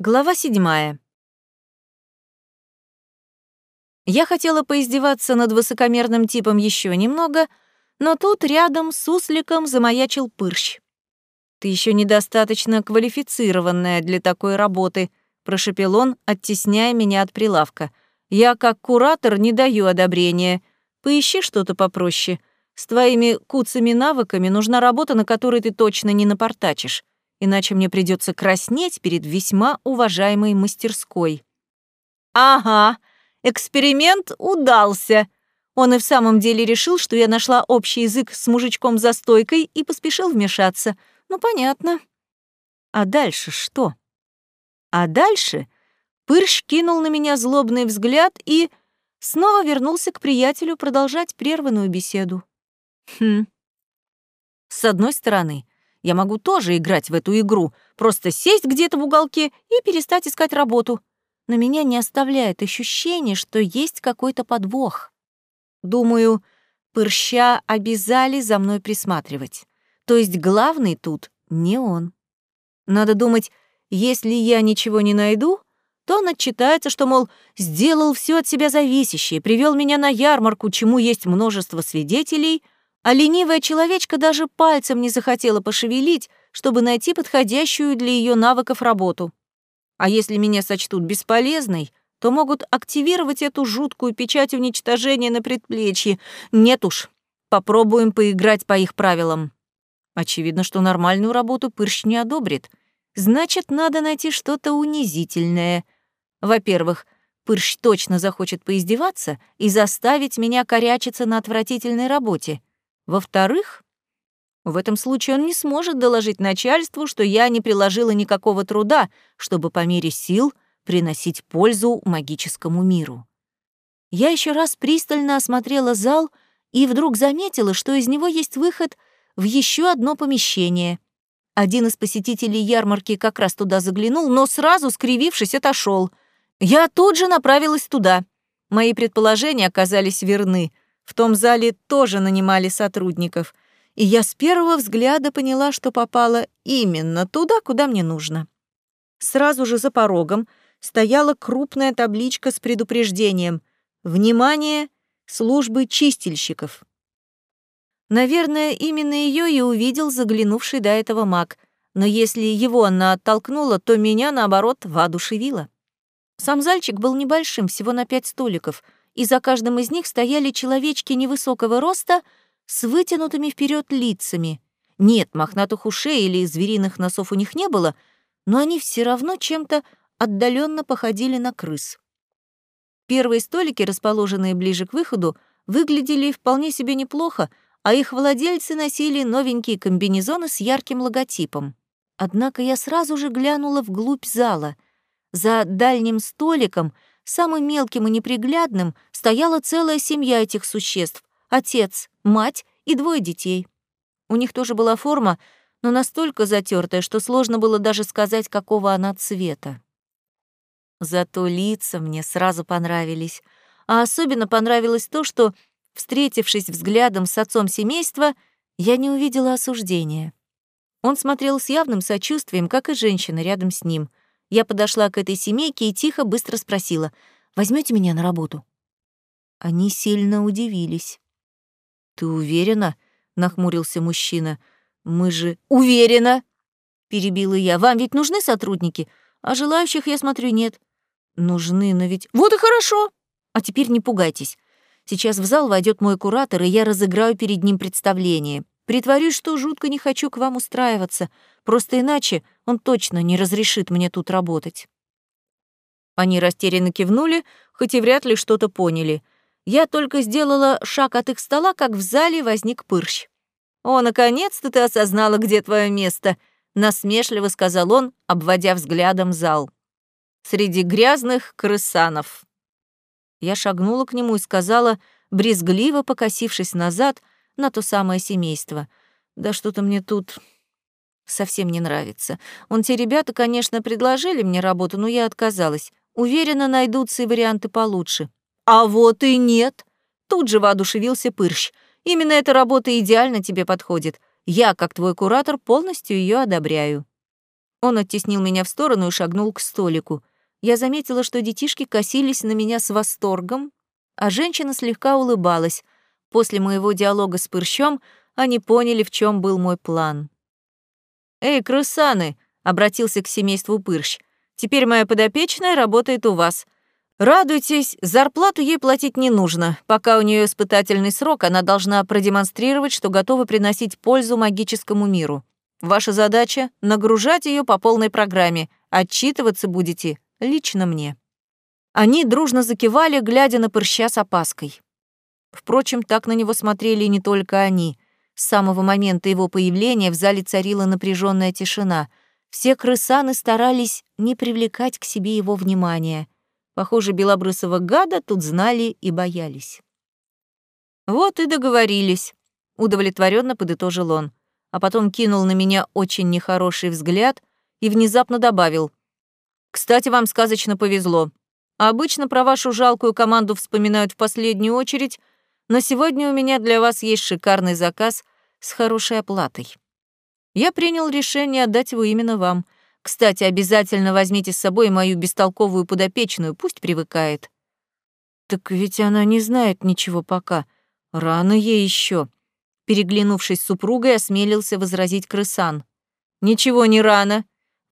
Глава седьмая. Я хотела поиздеваться над высокомерным типом еще немного, но тут рядом с сусликом замаячил пырщ. «Ты еще недостаточно квалифицированная для такой работы», — прошепел он, оттесняя меня от прилавка. «Я, как куратор, не даю одобрения. Поищи что-то попроще. С твоими куцами навыками нужна работа, на которой ты точно не напортачишь иначе мне придется краснеть перед весьма уважаемой мастерской. Ага, эксперимент удался. Он и в самом деле решил, что я нашла общий язык с мужичком за стойкой и поспешил вмешаться. Ну, понятно. А дальше что? А дальше Пырщ кинул на меня злобный взгляд и снова вернулся к приятелю продолжать прерванную беседу. Хм. С одной стороны, я могу тоже играть в эту игру, просто сесть где-то в уголке и перестать искать работу. Но меня не оставляет ощущение, что есть какой-то подвох. Думаю, Пырща обязали за мной присматривать. То есть главный тут не он. Надо думать, если я ничего не найду, то он отчитается, что, мол, сделал все от себя зависящее, привел меня на ярмарку, чему есть множество свидетелей — а ленивая человечка даже пальцем не захотела пошевелить, чтобы найти подходящую для ее навыков работу. А если меня сочтут бесполезной, то могут активировать эту жуткую печать уничтожения на предплечье. Нет уж, попробуем поиграть по их правилам. Очевидно, что нормальную работу Пырщ не одобрит. Значит, надо найти что-то унизительное. Во-первых, Пырщ точно захочет поиздеваться и заставить меня корячиться на отвратительной работе. Во-вторых, в этом случае он не сможет доложить начальству, что я не приложила никакого труда, чтобы по мере сил приносить пользу магическому миру. Я еще раз пристально осмотрела зал и вдруг заметила, что из него есть выход в еще одно помещение. Один из посетителей ярмарки как раз туда заглянул, но сразу, скривившись, отошел. Я тут же направилась туда. Мои предположения оказались верны — в том зале тоже нанимали сотрудников, и я с первого взгляда поняла, что попала именно туда, куда мне нужно. Сразу же за порогом стояла крупная табличка с предупреждением «Внимание! Службы чистильщиков». Наверное, именно ее и увидел заглянувший до этого маг, но если его она оттолкнула, то меня, наоборот, воодушевила. Сам зальчик был небольшим, всего на пять столиков — и за каждым из них стояли человечки невысокого роста с вытянутыми вперед лицами. Нет, мохнатых ушей или звериных носов у них не было, но они все равно чем-то отдаленно походили на крыс. Первые столики, расположенные ближе к выходу, выглядели вполне себе неплохо, а их владельцы носили новенькие комбинезоны с ярким логотипом. Однако я сразу же глянула вглубь зала. За дальним столиком — Самым мелким и неприглядным стояла целая семья этих существ — отец, мать и двое детей. У них тоже была форма, но настолько затертая, что сложно было даже сказать, какого она цвета. Зато лица мне сразу понравились. А особенно понравилось то, что, встретившись взглядом с отцом семейства, я не увидела осуждения. Он смотрел с явным сочувствием, как и женщина рядом с ним. Я подошла к этой семейке и тихо, быстро спросила, «Возьмете меня на работу?» Они сильно удивились. «Ты уверена?» — нахмурился мужчина. «Мы же...» «Уверена!» — перебила я. «Вам ведь нужны сотрудники? А желающих, я смотрю, нет». «Нужны, но ведь...» «Вот и хорошо! А теперь не пугайтесь. Сейчас в зал войдет мой куратор, и я разыграю перед ним представление. Притворюсь, что жутко не хочу к вам устраиваться. Просто иначе он точно не разрешит мне тут работать». Они растерянно кивнули, хоть и вряд ли что-то поняли. Я только сделала шаг от их стола, как в зале возник пырщ. «О, наконец-то ты осознала, где твое место!» — насмешливо сказал он, обводя взглядом зал. «Среди грязных крысанов». Я шагнула к нему и сказала, брезгливо покосившись назад — на то самое семейство. Да что-то мне тут совсем не нравится. Он те ребята, конечно, предложили мне работу, но я отказалась. Уверена, найдутся и варианты получше. А вот и нет. Тут же воодушевился Пырщ. Именно эта работа идеально тебе подходит. Я, как твой куратор, полностью ее одобряю. Он оттеснил меня в сторону и шагнул к столику. Я заметила, что детишки косились на меня с восторгом, а женщина слегка улыбалась. После моего диалога с Пырщом они поняли, в чем был мой план. «Эй, крысаны!» — обратился к семейству Пырщ. «Теперь моя подопечная работает у вас. Радуйтесь, зарплату ей платить не нужно. Пока у нее испытательный срок, она должна продемонстрировать, что готова приносить пользу магическому миру. Ваша задача — нагружать ее по полной программе. Отчитываться будете лично мне». Они дружно закивали, глядя на Пырща с опаской. Впрочем, так на него смотрели не только они — с самого момента его появления в зале царила напряженная тишина. Все крысаны старались не привлекать к себе его внимания. Похоже, белобрысого гада тут знали и боялись. «Вот и договорились», — удовлетворенно подытожил он, а потом кинул на меня очень нехороший взгляд и внезапно добавил. «Кстати, вам сказочно повезло. Обычно про вашу жалкую команду вспоминают в последнюю очередь, но сегодня у меня для вас есть шикарный заказ с хорошей оплатой. Я принял решение отдать его именно вам. Кстати, обязательно возьмите с собой мою бестолковую подопечную, пусть привыкает. Так ведь она не знает ничего пока. Рано ей еще. Переглянувшись с супругой, осмелился возразить крысан. Ничего не рано.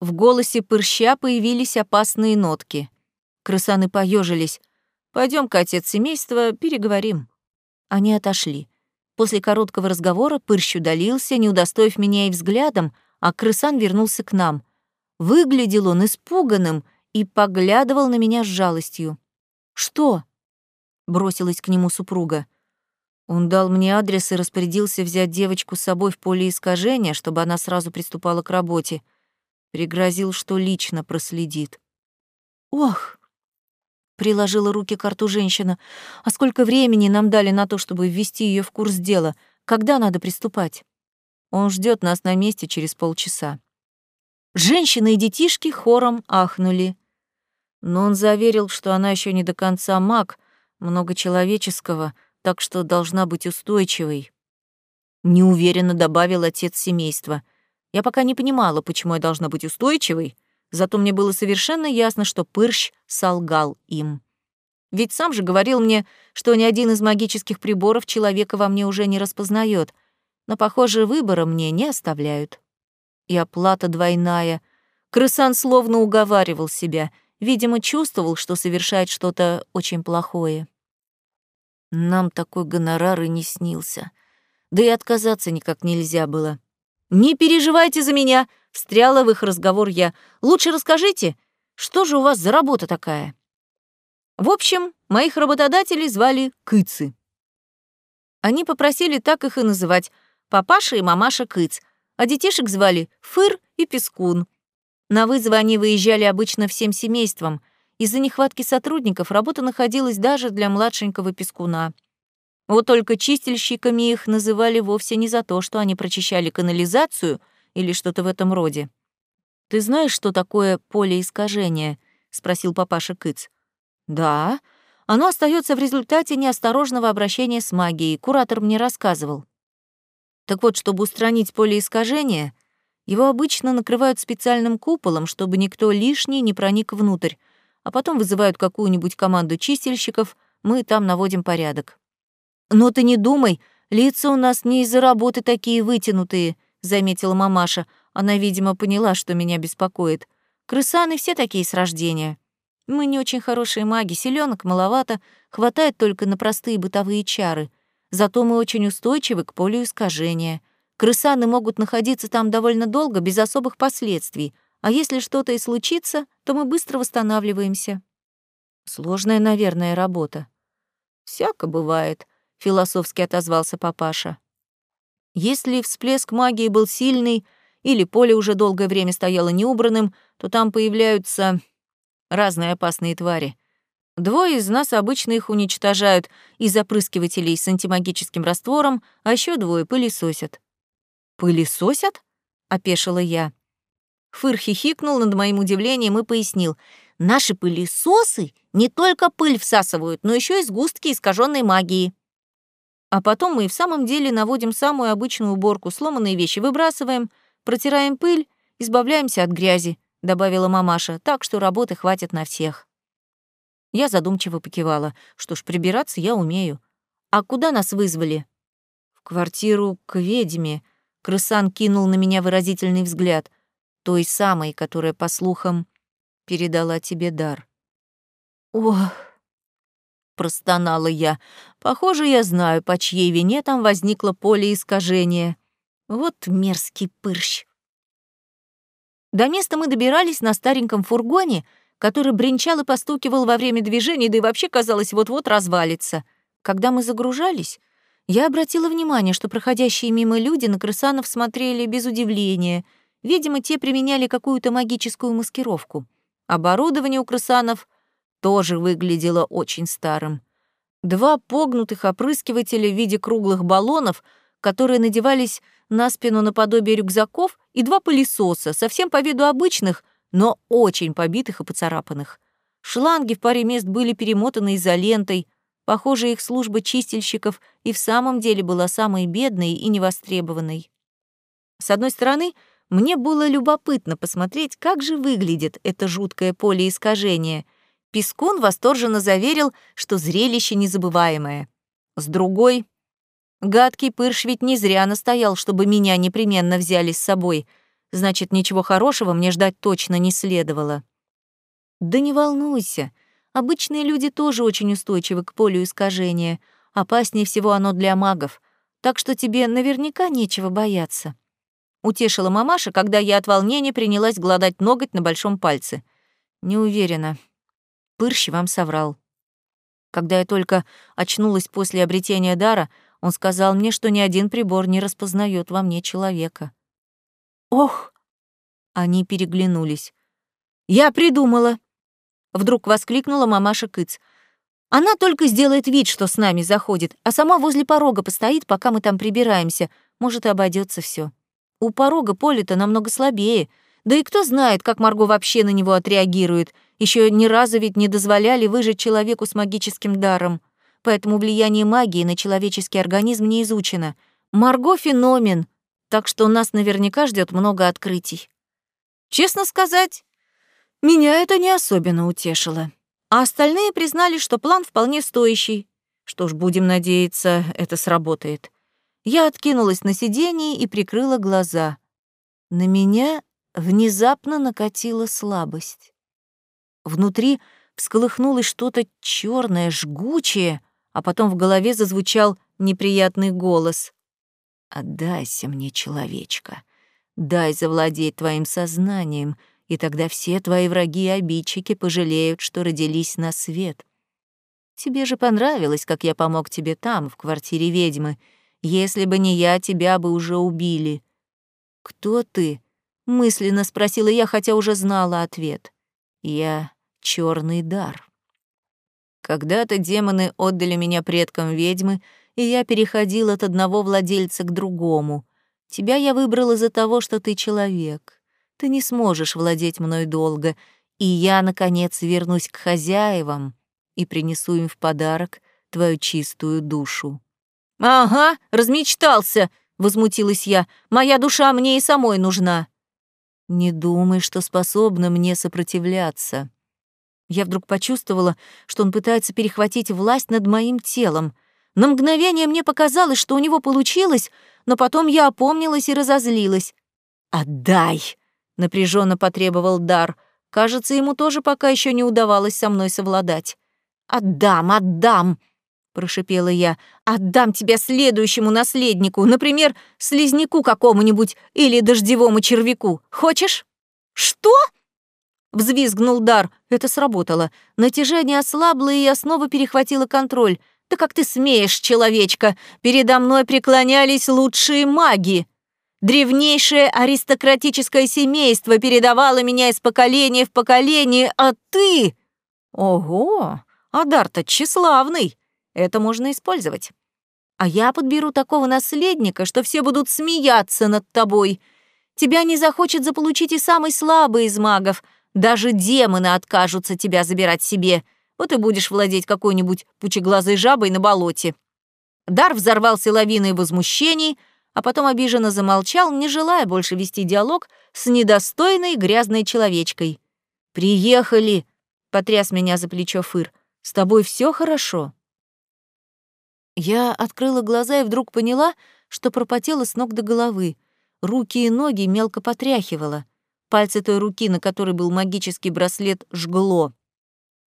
В голосе пырща появились опасные нотки. Крысаны поежились. Пойдем-ка, отец семейства, переговорим. Они отошли. После короткого разговора Пырщ удалился, не удостоив меня и взглядом, а крысан вернулся к нам. Выглядел он испуганным и поглядывал на меня с жалостью. «Что?» — бросилась к нему супруга. Он дал мне адрес и распорядился взять девочку с собой в поле искажения, чтобы она сразу приступала к работе. Пригрозил, что лично проследит. «Ох!» Приложила руки к рту женщина. «А сколько времени нам дали на то, чтобы ввести ее в курс дела? Когда надо приступать?» Он ждет нас на месте через полчаса. Женщины и детишки хором ахнули. Но он заверил, что она еще не до конца маг, много человеческого, так что должна быть устойчивой. Неуверенно добавил отец семейства. Я пока не понимала, почему я должна быть устойчивой, Зато мне было совершенно ясно, что Пырщ солгал им. Ведь сам же говорил мне, что ни один из магических приборов человека во мне уже не распознает, но, похоже, выбора мне не оставляют. И оплата двойная. Крысан словно уговаривал себя, видимо, чувствовал, что совершает что-то очень плохое. Нам такой гонорар и не снился. Да и отказаться никак нельзя было. «Не переживайте за меня!» Встряла в их разговор я. «Лучше расскажите, что же у вас за работа такая?» В общем, моих работодателей звали Кыцы. Они попросили так их и называть — папаша и мамаша Кыц, а детишек звали Фыр и Пескун. На вызовы они выезжали обычно всем семейством. Из-за нехватки сотрудников работа находилась даже для младшенького Пескуна. Вот только чистильщиками их называли вовсе не за то, что они прочищали канализацию — или что-то в этом роде. «Ты знаешь, что такое поле искажения?» — спросил папаша Кыц. «Да. Оно остается в результате неосторожного обращения с магией. Куратор мне рассказывал. Так вот, чтобы устранить поле искажения, его обычно накрывают специальным куполом, чтобы никто лишний не проник внутрь, а потом вызывают какую-нибудь команду чистильщиков, мы там наводим порядок. Но ты не думай, лица у нас не из-за работы такие вытянутые, заметила мамаша. Она, видимо, поняла, что меня беспокоит. Крысаны все такие с рождения. Мы не очень хорошие маги, селенок маловато, хватает только на простые бытовые чары. Зато мы очень устойчивы к полю искажения. Крысаны могут находиться там довольно долго, без особых последствий, а если что-то и случится, то мы быстро восстанавливаемся. Сложная, наверное, работа. Всяко бывает, философски отозвался папаша. Если всплеск магии был сильный или поле уже долгое время стояло неубранным, то там появляются разные опасные твари. Двое из нас обычно их уничтожают из опрыскивателей с антимагическим раствором, а еще двое пылесосят. «Пылесосят?» — опешила я. Фыр хихикнул над моим удивлением и пояснил. «Наши пылесосы не только пыль всасывают, но еще и сгустки искаженной магии. А потом мы и в самом деле наводим самую обычную уборку, сломанные вещи выбрасываем, протираем пыль Избавляемся от грязи, добавила мамаша, так что работы хватит на всех. Я задумчиво покивала. Что ж, прибираться я умею. А куда нас вызвали? В квартиру к ведьме. Крысан кинул на меня выразительный взгляд. Той самой, которая, по слухам, передала тебе дар. Ох, простонала я. Похоже, я знаю, по чьей вине там возникло поле искажения. Вот мерзкий пырщ. До места мы добирались на стареньком фургоне, который бренчал и постукивал во время движения, да и вообще, казалось, вот-вот развалится. Когда мы загружались, я обратила внимание, что проходящие мимо люди на крысанов смотрели без удивления. Видимо, те применяли какую-то магическую маскировку. Оборудование у крысанов тоже выглядело очень старым. Два погнутых опрыскивателя в виде круглых баллонов, которые надевались на спину наподобие рюкзаков, и два пылесоса, совсем по виду обычных, но очень побитых и поцарапанных. Шланги в паре мест были перемотаны изолентой. Похоже, их служба чистильщиков и в самом деле была самой бедной и невостребованной. С одной стороны, мне было любопытно посмотреть, как же выглядит это жуткое поле искажения. Пескун восторженно заверил, что зрелище незабываемое. С другой, гадкий пырш ведь не зря настоял, чтобы меня непременно взяли с собой — значит, ничего хорошего мне ждать точно не следовало. Да не волнуйся, обычные люди тоже очень устойчивы к полю искажения, опаснее всего оно для магов, так что тебе наверняка нечего бояться. Утешила мамаша, когда я от волнения принялась гладать ноготь на большом пальце. Не уверена. Пырщ вам соврал. Когда я только очнулась после обретения дара, он сказал мне, что ни один прибор не распознает во мне человека. «Ох!» Они переглянулись. «Я придумала!» Вдруг воскликнула мамаша Кыц. «Она только сделает вид, что с нами заходит, а сама возле порога постоит, пока мы там прибираемся. Может, и обойдется все. У порога поле-то намного слабее. Да и кто знает, как Марго вообще на него отреагирует. Еще ни разу ведь не дозволяли выжить человеку с магическим даром. Поэтому влияние магии на человеческий организм не изучено. Марго — феномен, так что нас наверняка ждет много открытий. Честно сказать, меня это не особенно утешило. А остальные признали, что план вполне стоящий. Что ж, будем надеяться, это сработает. Я откинулась на сиденье и прикрыла глаза. На меня внезапно накатила слабость. Внутри всколыхнулось что-то черное, жгучее, а потом в голове зазвучал неприятный голос. Отдайся мне, человечка. Дай завладеть твоим сознанием, и тогда все твои враги и обидчики пожалеют, что родились на свет. Тебе же понравилось, как я помог тебе там, в квартире ведьмы. Если бы не я, тебя бы уже убили. Кто ты? мысленно спросила я, хотя уже знала ответ. Я черный дар. Когда-то демоны отдали меня предкам ведьмы, и я переходил от одного владельца к другому. Тебя я выбрал из-за того, что ты человек. Ты не сможешь владеть мной долго, и я, наконец, вернусь к хозяевам и принесу им в подарок твою чистую душу». «Ага, размечтался!» — возмутилась я. «Моя душа мне и самой нужна». «Не думай, что способна мне сопротивляться». Я вдруг почувствовала, что он пытается перехватить власть над моим телом. На мгновение мне показалось, что у него получилось, но потом я опомнилась и разозлилась. «Отдай!» — напряженно потребовал Дар. Кажется, ему тоже пока еще не удавалось со мной совладать. «Отдам, отдам!» — прошипела я. «Отдам тебя следующему наследнику, например, слизняку какому-нибудь или дождевому червяку. Хочешь?» «Что?» — взвизгнул Дар. Это сработало. Натяжение ослабло, и я снова перехватила контроль — да как ты смеешь, человечка? Передо мной преклонялись лучшие маги. Древнейшее аристократическое семейство передавало меня из поколения в поколение, а ты... Ого, Адар-то тщеславный. Это можно использовать. А я подберу такого наследника, что все будут смеяться над тобой. Тебя не захочет заполучить и самый слабый из магов. Даже демоны откажутся тебя забирать себе вот и будешь владеть какой-нибудь пучеглазой жабой на болоте». Дар взорвался лавиной возмущений, а потом обиженно замолчал, не желая больше вести диалог с недостойной грязной человечкой. «Приехали!» — потряс меня за плечо Фыр. «С тобой все хорошо?» Я открыла глаза и вдруг поняла, что пропотела с ног до головы. Руки и ноги мелко потряхивала. Пальцы той руки, на которой был магический браслет, жгло.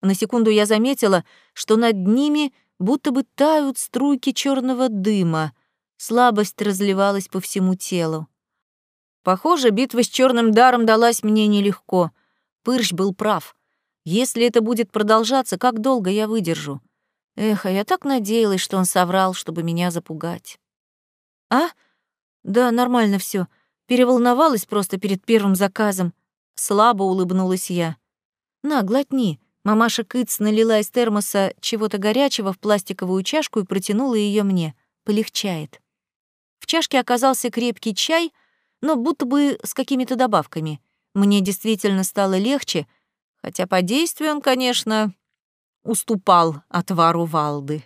На секунду я заметила, что над ними будто бы тают струйки черного дыма. Слабость разливалась по всему телу. Похоже, битва с черным даром далась мне нелегко. Пырщ был прав. Если это будет продолжаться, как долго я выдержу? Эх, а я так надеялась, что он соврал, чтобы меня запугать. А? Да, нормально все. Переволновалась просто перед первым заказом. Слабо улыбнулась я. На, глотни. Мамаша Кыц налила из термоса чего-то горячего в пластиковую чашку и протянула ее мне. Полегчает. В чашке оказался крепкий чай, но будто бы с какими-то добавками. Мне действительно стало легче, хотя по действию он, конечно, уступал отвару Валды.